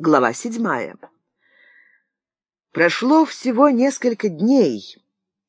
Глава седьмая. Прошло всего несколько дней,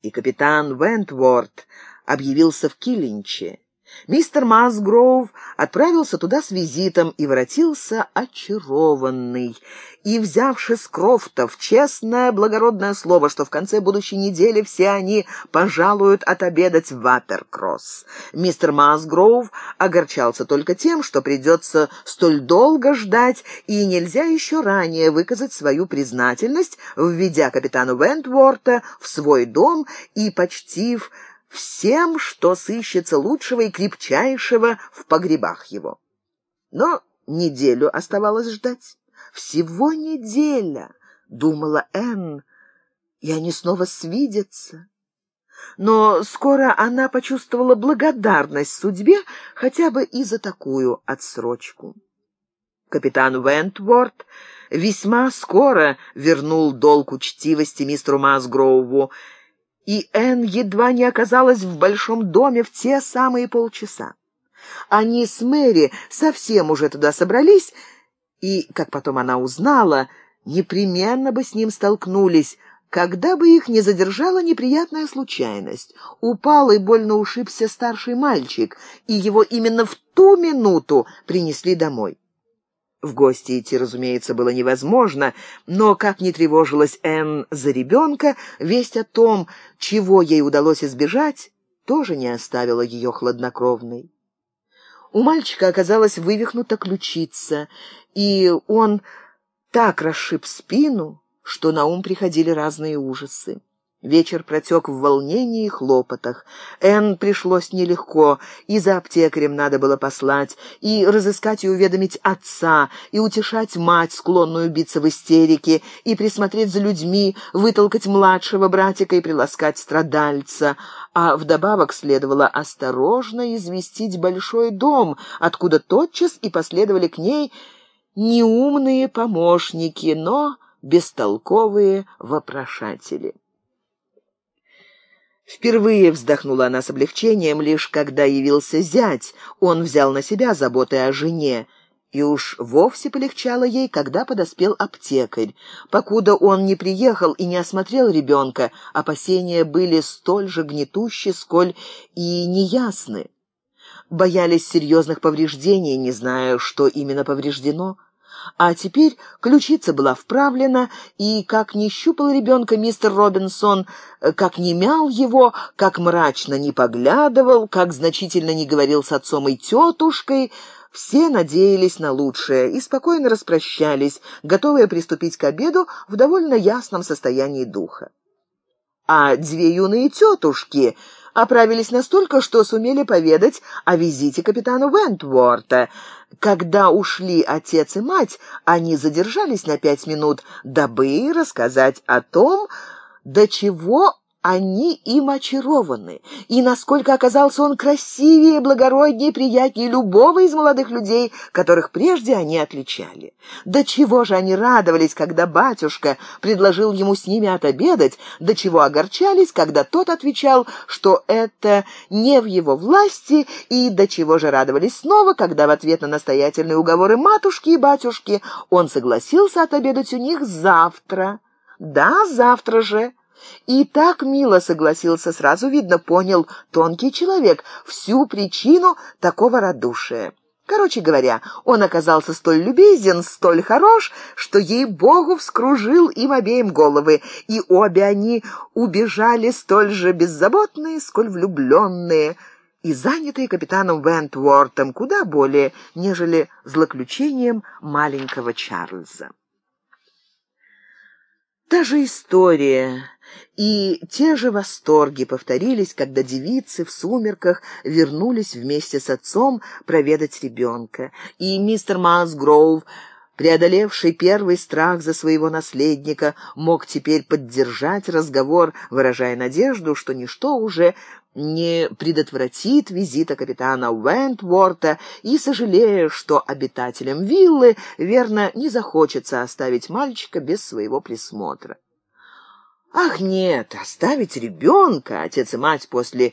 и капитан Вентворд объявился в Киллинче. Мистер Масгроув отправился туда с визитом и воротился очарованный. И, взявши с Крофтов честное благородное слово, что в конце будущей недели все они пожалуют отобедать в Аперкросс. Мистер Масгроув огорчался только тем, что придется столь долго ждать, и нельзя еще ранее выказать свою признательность, введя капитану Вентворта в свой дом и почтив всем, что сыщется лучшего и крепчайшего в погребах его. Но неделю оставалось ждать. Всего неделя, думала Энн, и они снова свидятся. Но скоро она почувствовала благодарность судьбе хотя бы и за такую отсрочку. Капитан Вентворд весьма скоро вернул долг учтивости мистеру Масгроуву, и Энн едва не оказалась в большом доме в те самые полчаса. Они с Мэри совсем уже туда собрались, и, как потом она узнала, непременно бы с ним столкнулись, когда бы их не задержала неприятная случайность. Упал и больно ушибся старший мальчик, и его именно в ту минуту принесли домой. В гости идти, разумеется, было невозможно, но, как ни тревожилась Энн за ребенка, весть о том, чего ей удалось избежать, тоже не оставила ее хладнокровной. У мальчика оказалась вывихнута ключица, и он так расшиб спину, что на ум приходили разные ужасы. Вечер протек в волнении и хлопотах. Энн пришлось нелегко, и за аптекарем надо было послать, и разыскать и уведомить отца, и утешать мать, склонную биться в истерике, и присмотреть за людьми, вытолкать младшего братика и приласкать страдальца. А вдобавок следовало осторожно известить большой дом, откуда тотчас и последовали к ней неумные помощники, но бестолковые вопрошатели. Впервые вздохнула она с облегчением, лишь когда явился зять. Он взял на себя заботы о жене. И уж вовсе полегчало ей, когда подоспел аптекарь. Покуда он не приехал и не осмотрел ребенка, опасения были столь же гнетущи, сколь и неясны. Боялись серьезных повреждений, не зная, что именно повреждено. А теперь ключица была вправлена, и как не щупал ребенка мистер Робинсон, как не мял его, как мрачно не поглядывал, как значительно не говорил с отцом и тетушкой, все надеялись на лучшее и спокойно распрощались, готовые приступить к обеду в довольно ясном состоянии духа. А две юные тетушки оправились настолько, что сумели поведать о визите капитану Вентворта. Когда ушли отец и мать, они задержались на пять минут, дабы рассказать о том, до чего они им очарованы, и насколько оказался он красивее, благороднее, приятнее любого из молодых людей, которых прежде они отличали. До чего же они радовались, когда батюшка предложил ему с ними отобедать, до чего огорчались, когда тот отвечал, что это не в его власти, и до чего же радовались снова, когда в ответ на настоятельные уговоры матушки и батюшки он согласился отобедать у них завтра. Да, завтра же. И так мило согласился, сразу видно, понял тонкий человек всю причину такого радушия. Короче говоря, он оказался столь любезен, столь хорош, что ей-богу вскружил им обеим головы, и обе они убежали столь же беззаботные, сколь влюбленные, и занятые капитаном Вентвортом куда более, нежели злоключением маленького Чарльза. Та же история и те же восторги повторились, когда девицы в сумерках вернулись вместе с отцом проведать ребенка. И мистер Масгроув, преодолевший первый страх за своего наследника, мог теперь поддержать разговор, выражая надежду, что ничто уже не предотвратит визита капитана Уэнтворта и сожалея, что обитателям виллы, верно, не захочется оставить мальчика без своего присмотра. Ах, нет, оставить ребенка, отец и мать после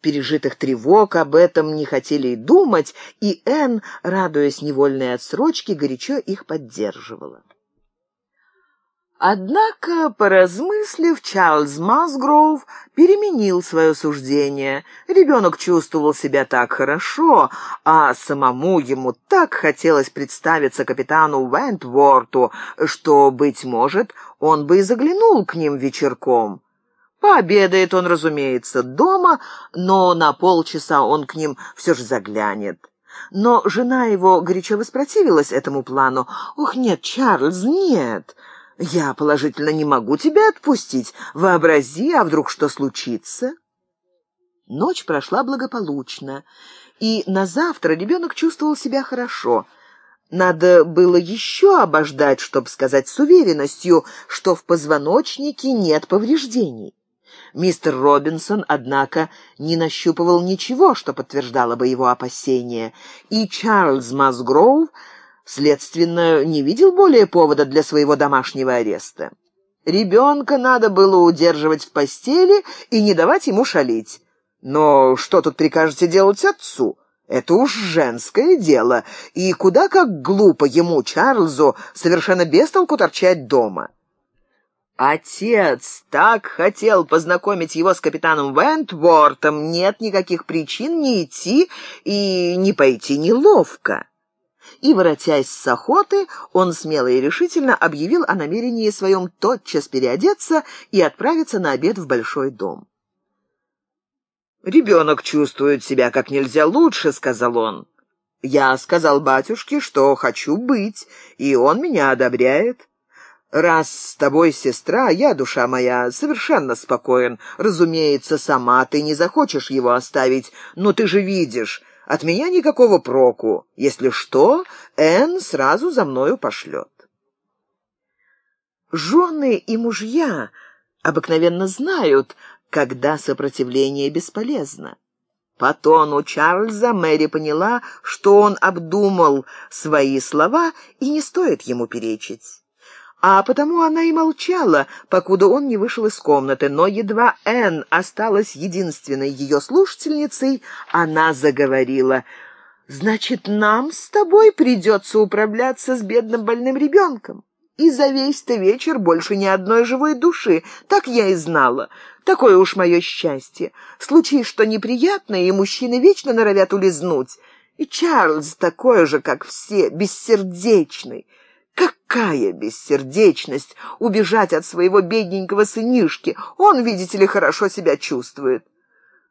пережитых тревог об этом не хотели и думать, и Энн, радуясь невольной отсрочке, горячо их поддерживала. Однако, поразмыслив, Чарльз Масгроув переменил свое суждение. Ребенок чувствовал себя так хорошо, а самому ему так хотелось представиться капитану Вентворту, что, быть может, он бы и заглянул к ним вечерком. Пообедает он, разумеется, дома, но на полчаса он к ним все же заглянет. Но жена его горячо воспротивилась этому плану. «Ох, нет, Чарльз, нет!» Я положительно не могу тебя отпустить. Вообрази, а вдруг что случится?» Ночь прошла благополучно, и на завтра ребенок чувствовал себя хорошо. Надо было еще обождать, чтобы сказать с уверенностью, что в позвоночнике нет повреждений. Мистер Робинсон, однако, не нащупывал ничего, что подтверждало бы его опасения, и Чарльз Масгроув Следственно, не видел более повода для своего домашнего ареста. Ребенка надо было удерживать в постели и не давать ему шалить. Но что тут прикажете делать отцу? Это уж женское дело, и куда как глупо ему, Чарльзу, совершенно без толку торчать дома. Отец так хотел познакомить его с капитаном Вентвортом, нет никаких причин не идти и не пойти неловко и, воротясь с охоты, он смело и решительно объявил о намерении своем тотчас переодеться и отправиться на обед в большой дом. «Ребенок чувствует себя как нельзя лучше», — сказал он. «Я сказал батюшке, что хочу быть, и он меня одобряет». «Раз с тобой сестра, я, душа моя, совершенно спокоен. Разумеется, сама ты не захочешь его оставить, но ты же видишь, от меня никакого проку. Если что, Энн сразу за мною пошлет. Жены и мужья обыкновенно знают, когда сопротивление бесполезно. По тону Чарльза Мэри поняла, что он обдумал свои слова и не стоит ему перечить а потому она и молчала, покуда он не вышел из комнаты. Но едва Энн осталась единственной ее слушательницей, она заговорила. «Значит, нам с тобой придется управляться с бедным больным ребенком. И за весь-то вечер больше ни одной живой души. Так я и знала. Такое уж мое счастье. Случись что неприятное, и мужчины вечно норовят улизнуть. И Чарльз такой же, как все, бессердечный». Какая бессердечность убежать от своего бедненького сынишки. Он, видите ли, хорошо себя чувствует.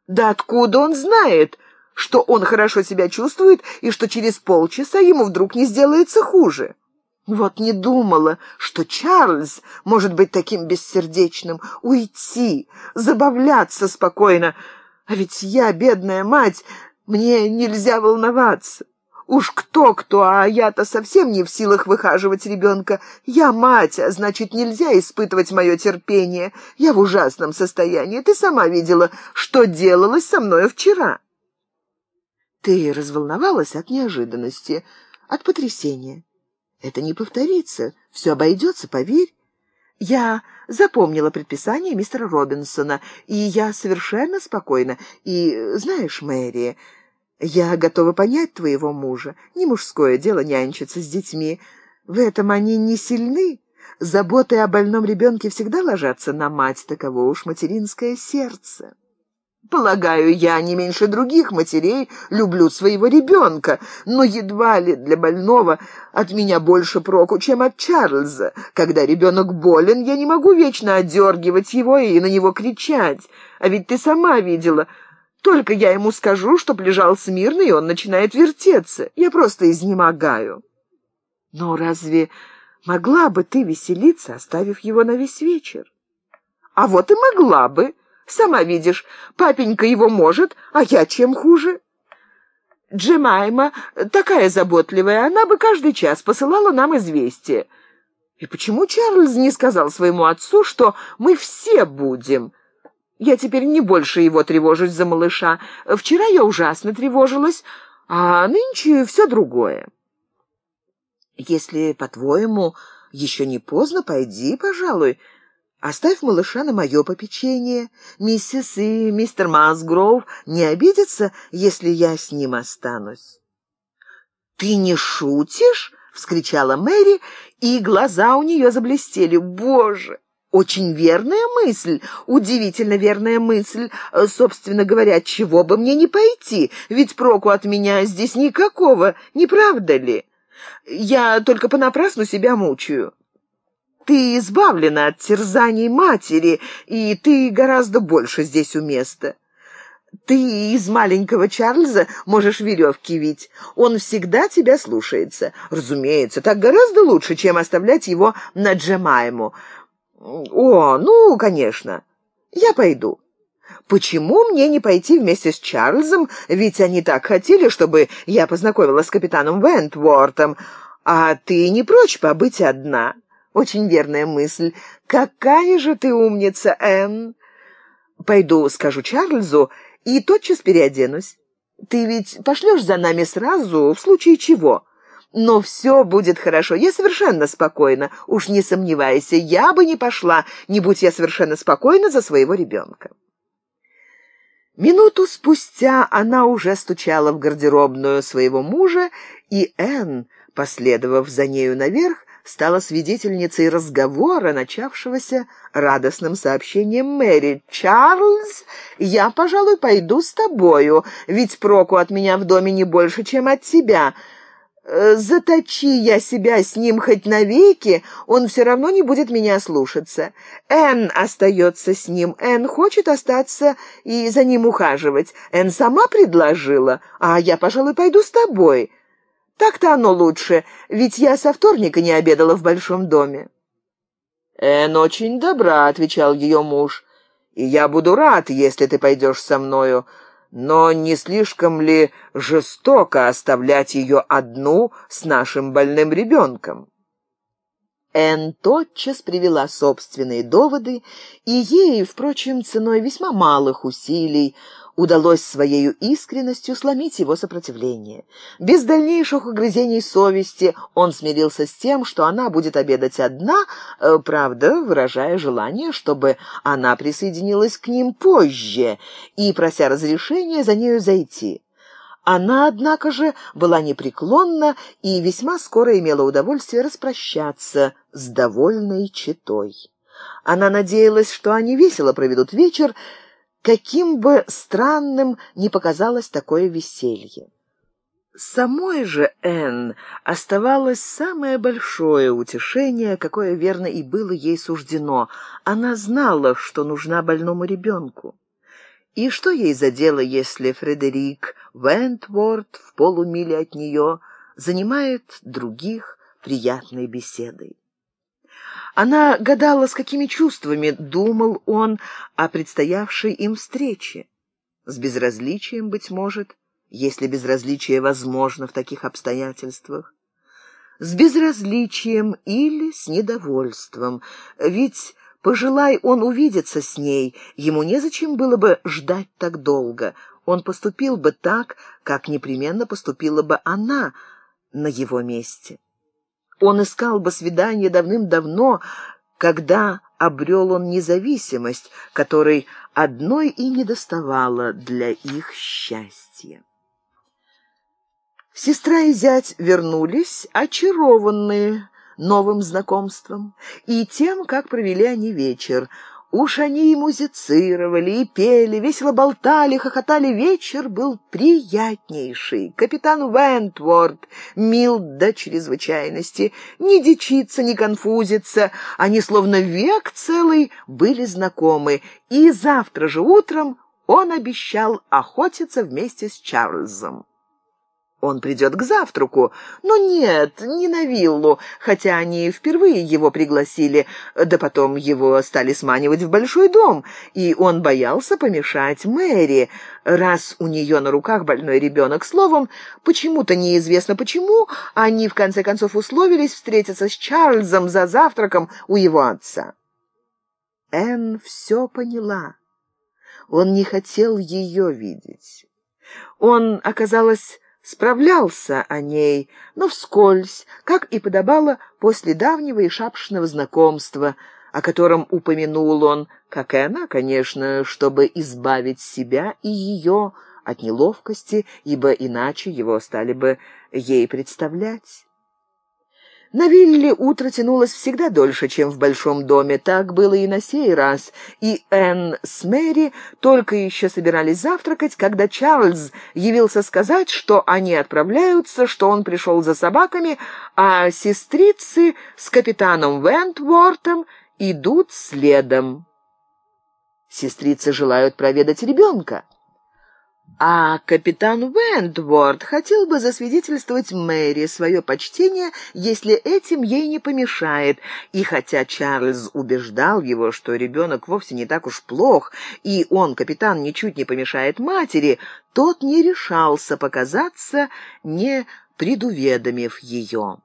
Да откуда он знает, что он хорошо себя чувствует и что через полчаса ему вдруг не сделается хуже? Вот не думала, что Чарльз может быть таким бессердечным, уйти, забавляться спокойно. А ведь я, бедная мать, мне нельзя волноваться. Уж кто-кто, а я-то совсем не в силах выхаживать ребенка. Я мать, а значит, нельзя испытывать мое терпение. Я в ужасном состоянии. Ты сама видела, что делалось со мною вчера. Ты разволновалась от неожиданности, от потрясения. Это не повторится, все обойдется, поверь. Я запомнила предписание мистера Робинсона, и я совершенно спокойна. И, знаешь, Мэри... Я готова понять твоего мужа. Не мужское дело нянчиться с детьми. В этом они не сильны. Заботы о больном ребенке всегда ложатся на мать, таково уж материнское сердце. Полагаю, я не меньше других матерей люблю своего ребенка, но едва ли для больного от меня больше проку, чем от Чарльза. Когда ребенок болен, я не могу вечно одергивать его и на него кричать. А ведь ты сама видела, только я ему скажу, чтоб лежал смирно, и он начинает вертеться. Я просто изнемогаю. Но разве могла бы ты веселиться, оставив его на весь вечер? А вот и могла бы. Сама видишь, папенька его может, а я чем хуже? Джемайма такая заботливая, она бы каждый час посылала нам известие. И почему Чарльз не сказал своему отцу, что мы все будем? Я теперь не больше его тревожусь за малыша. Вчера я ужасно тревожилась, а нынче все другое. Если, по-твоему, еще не поздно, пойди, пожалуй. Оставь малыша на мое попечение. Миссис и мистер Масгроув не обидятся, если я с ним останусь». «Ты не шутишь?» — вскричала Мэри, и глаза у нее заблестели. «Боже!» Очень верная мысль, удивительно верная мысль. Собственно говоря, чего бы мне не пойти, ведь проку от меня здесь никакого, не правда ли? Я только понапрасну себя мучаю. Ты избавлена от терзаний матери, и ты гораздо больше здесь у места. Ты из маленького Чарльза можешь веревки вить. Он всегда тебя слушается. Разумеется, так гораздо лучше, чем оставлять его на Джемайму. «О, ну, конечно. Я пойду». «Почему мне не пойти вместе с Чарльзом? Ведь они так хотели, чтобы я познакомилась с капитаном Вентвортом. А ты не прочь побыть одна?» «Очень верная мысль. Какая же ты умница, Энн!» «Пойду, скажу Чарльзу, и тотчас переоденусь. Ты ведь пошлешь за нами сразу, в случае чего?» Но все будет хорошо. Я совершенно спокойна. Уж не сомневайся, я бы не пошла, не будь я совершенно спокойна за своего ребенка. Минуту спустя она уже стучала в гардеробную своего мужа, и Энн, последовав за нею наверх, стала свидетельницей разговора, начавшегося радостным сообщением Мэри. «Чарльз, я, пожалуй, пойду с тобою, ведь проку от меня в доме не больше, чем от тебя. Э, заточи я себя с ним хоть навеки, он все равно не будет меня слушаться. Энн остается с ним, Энн хочет остаться и за ним ухаживать. Энн сама предложила, а я, пожалуй, пойду с тобой. Так-то оно лучше, ведь я со вторника не обедала в большом доме. «Энн очень добра», — отвечал ее муж, — «и я буду рад, если ты пойдешь со мною». Но не слишком ли жестоко оставлять ее одну с нашим больным ребенком? Энн тотчас привела собственные доводы, и ей, впрочем, ценой весьма малых усилий, удалось своей искренностью сломить его сопротивление. Без дальнейших угрызений совести он смирился с тем, что она будет обедать одна, э, правда, выражая желание, чтобы она присоединилась к ним позже, и прося разрешения за нею зайти. Она, однако же, была непреклонна и весьма скоро имела удовольствие распрощаться с довольной читой. Она надеялась, что они весело проведут вечер, каким бы странным ни показалось такое веселье. Самой же Энн оставалось самое большое утешение, какое верно и было ей суждено. Она знала, что нужна больному ребенку. И что ей за дело, если Фредерик Вентворд в полумиле от нее занимает других приятной беседой? Она гадала, с какими чувствами думал он о предстоявшей им встрече. С безразличием, быть может, если безразличие возможно в таких обстоятельствах. С безразличием или с недовольством, ведь, пожелай он увидеться с ней, ему незачем было бы ждать так долго. Он поступил бы так, как непременно поступила бы она на его месте. Он искал бы свидание давным-давно, когда обрел он независимость, которой одной и не доставало для их счастья. Сестра и зять вернулись, очарованные новым знакомством и тем, как провели они вечер — Уж они и музицировали, и пели, весело болтали, хохотали. Вечер был приятнейший. Капитан Вентворд мил до чрезвычайности. Ни дичиться, ни конфузиться. Они словно век целый были знакомы. И завтра же утром он обещал охотиться вместе с Чарльзом. Он придет к завтраку. Но нет, не на виллу, хотя они впервые его пригласили, да потом его стали сманивать в большой дом, и он боялся помешать Мэри, раз у нее на руках больной ребенок. Словом, почему-то неизвестно почему, они в конце концов условились встретиться с Чарльзом за завтраком у его отца. Энн все поняла. Он не хотел ее видеть. Он, оказалось, справлялся о ней, но вскользь, как и подобало после давнего и шапшного знакомства, о котором упомянул он, как и она, конечно, чтобы избавить себя и ее от неловкости, ибо иначе его стали бы ей представлять. На вилле утро тянулось всегда дольше, чем в большом доме. Так было и на сей раз. И Энн с Мэри только еще собирались завтракать, когда Чарльз явился сказать, что они отправляются, что он пришел за собаками, а сестрицы с капитаном Вентвортом идут следом. Сестрицы желают проведать ребенка. А капитан Вентворд хотел бы засвидетельствовать Мэри свое почтение, если этим ей не помешает. И хотя Чарльз убеждал его, что ребенок вовсе не так уж плох, и он, капитан, ничуть не помешает матери, тот не решался показаться, не предуведомив ее.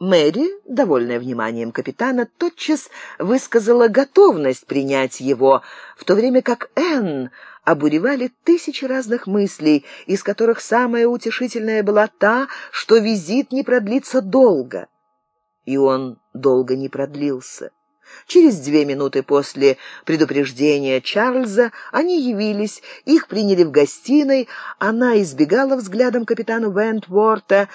Мэри, довольная вниманием капитана, тотчас высказала готовность принять его, в то время как Энн обуревали тысячи разных мыслей, из которых самая утешительная была та, что визит не продлится долго. И он долго не продлился. Через две минуты после предупреждения Чарльза они явились, их приняли в гостиной, она избегала взглядом капитана Вентворта,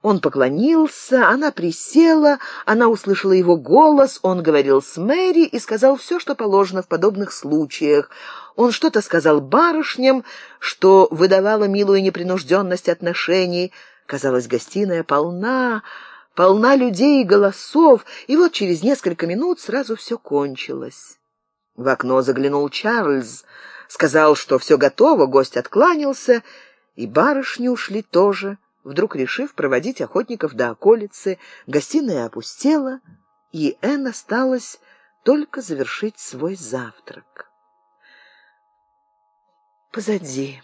он поклонился, она присела, она услышала его голос, он говорил с Мэри и сказал все, что положено в подобных случаях. Он что-то сказал барышням, что выдавало милую непринужденность отношений. Казалось, гостиная полна, полна людей и голосов, и вот через несколько минут сразу все кончилось. В окно заглянул Чарльз, сказал, что все готово, гость откланялся, и барышни ушли тоже, вдруг решив проводить охотников до околицы. Гостиная опустела, и Энн осталась только завершить свой завтрак. «Позади,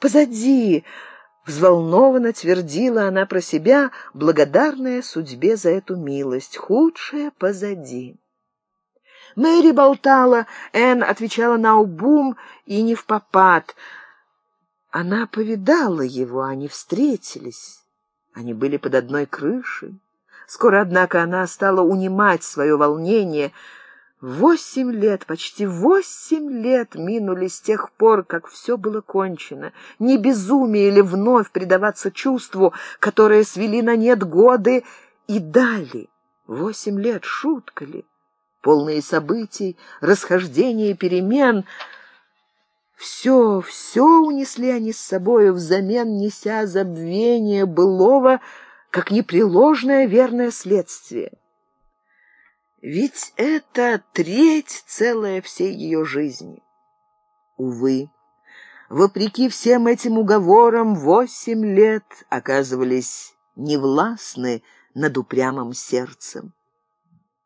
позади!» Взволнованно твердила она про себя, благодарная судьбе за эту милость. Худшее позади. Мэри болтала, Энн отвечала на убум и не в попад. Она повидала его, они встретились. Они были под одной крышей. Скоро, однако, она стала унимать свое волнение — Восемь лет, почти восемь лет минули с тех пор, как все было кончено. Не безумие ли вновь предаваться чувству, которое свели на нет годы и дали? Восемь лет, шутка ли? Полные событий, расхождения и перемен. Все, все унесли они с собою, взамен неся забвение былого, как непреложное верное следствие. Ведь это треть целая всей ее жизни. Увы, вопреки всем этим уговорам, восемь лет оказывались невластны над упрямым сердцем.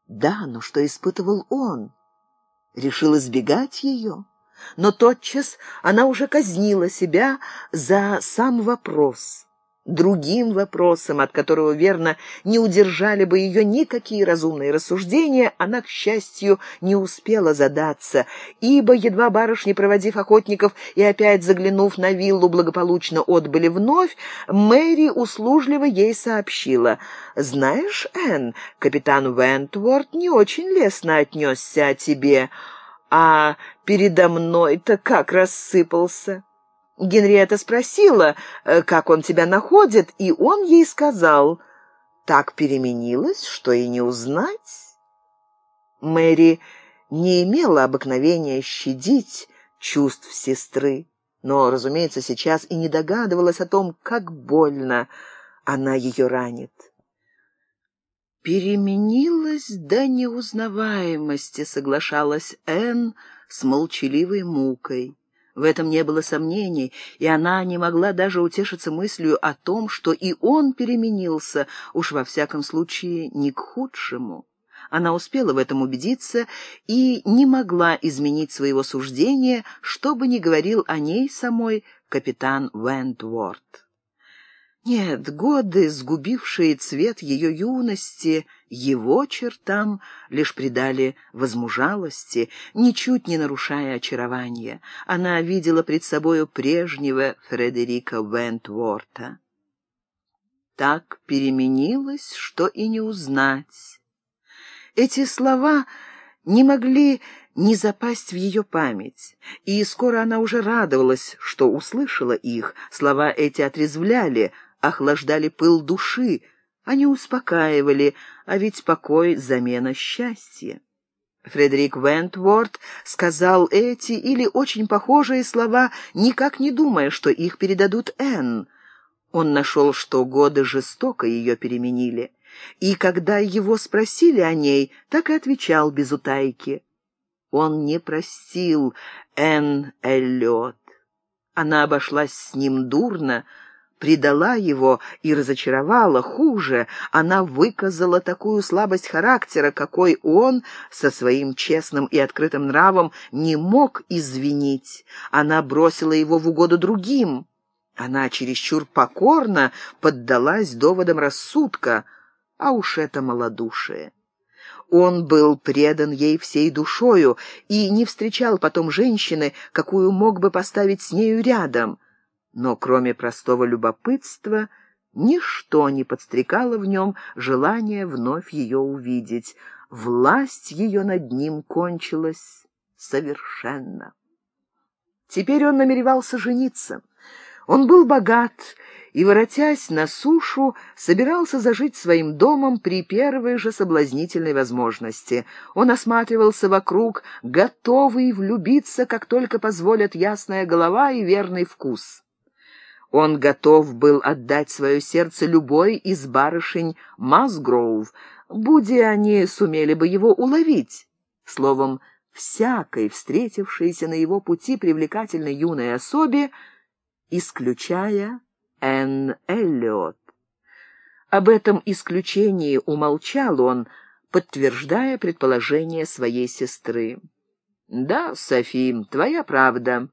Да, но что испытывал он? Решил избегать ее, но тотчас она уже казнила себя за сам вопрос — другим вопросом, от которого, верно, не удержали бы ее никакие разумные рассуждения, она, к счастью, не успела задаться, ибо, едва барышни, проводив охотников и опять заглянув на виллу, благополучно отбыли вновь, Мэри услужливо ей сообщила. «Знаешь, Энн, капитан Вентворд не очень лестно отнесся о тебе, а передо мной-то как рассыпался». Генриетта спросила, э, как он тебя находит, и он ей сказал, так переменилось, что и не узнать. Мэри не имела обыкновения щадить чувств сестры, но, разумеется, сейчас и не догадывалась о том, как больно она ее ранит. «Переменилась до неузнаваемости», — соглашалась Энн с молчаливой мукой. В этом не было сомнений, и она не могла даже утешиться мыслью о том, что и он переменился, уж во всяком случае не к худшему. Она успела в этом убедиться и не могла изменить своего суждения, что бы ни говорил о ней самой капитан Вентворд. Нет, годы, сгубившие цвет ее юности, его чертам лишь придали возмужалости, ничуть не нарушая очарования. Она видела пред собою прежнего Фредерика Вентворта. Так переменилось, что и не узнать. Эти слова не могли не запасть в ее память, и скоро она уже радовалась, что услышала их. Слова эти отрезвляли, охлаждали пыл души, они успокаивали, а ведь покой — замена счастья. Фредерик Вентворд сказал эти или очень похожие слова, никак не думая, что их передадут Энн. Он нашел, что годы жестоко ее переменили, и когда его спросили о ней, так и отвечал без утайки. Он не простил Энн Эллиот. Она обошлась с ним дурно, предала его и разочаровала. Хуже, она выказала такую слабость характера, какой он со своим честным и открытым нравом не мог извинить. Она бросила его в угоду другим. Она чересчур покорно поддалась доводам рассудка, а уж это малодушие. Он был предан ей всей душою и не встречал потом женщины, какую мог бы поставить с нею рядом — но кроме простого любопытства ничто не подстрекало в нем желание вновь ее увидеть. Власть ее над ним кончилась совершенно. Теперь он намеревался жениться. Он был богат и, воротясь на сушу, собирался зажить своим домом при первой же соблазнительной возможности. Он осматривался вокруг, готовый влюбиться, как только позволят ясная голова и верный вкус. Он готов был отдать свое сердце любой из барышень Масгроув, будь они сумели бы его уловить. Словом, всякой встретившейся на его пути привлекательной юной особе, исключая Энн Эллиот. Об этом исключении умолчал он, подтверждая предположение своей сестры. «Да, Софи, твоя правда.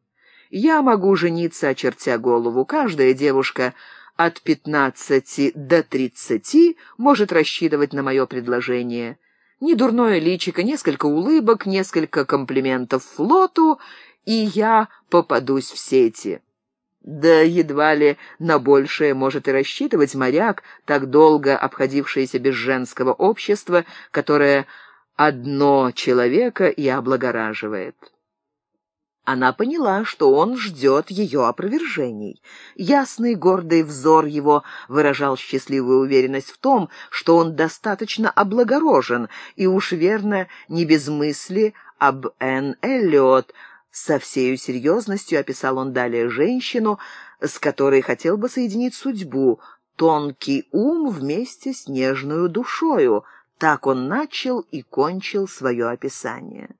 Я могу жениться, очертя голову. Каждая девушка от пятнадцати до тридцати может рассчитывать на мое предложение. Недурное личико, несколько улыбок, несколько комплиментов флоту, и я попадусь в сети. Да едва ли на большее может и рассчитывать моряк, так долго обходившийся без женского общества, которое одно человека и облагораживает. Она поняла, что он ждет ее опровержений. Ясный гордый взор его выражал счастливую уверенность в том, что он достаточно облагорожен, и уж верно не без мысли об Энн Эллиот. Со всею серьезностью описал он далее женщину, с которой хотел бы соединить судьбу, тонкий ум вместе с нежную душою. Так он начал и кончил свое описание.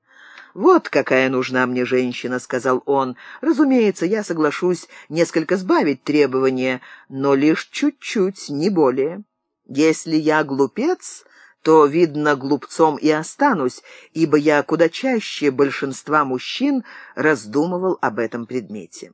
«Вот какая нужна мне женщина», — сказал он. «Разумеется, я соглашусь несколько сбавить требования, но лишь чуть-чуть, не более. Если я глупец, то, видно, глупцом и останусь, ибо я куда чаще большинства мужчин раздумывал об этом предмете».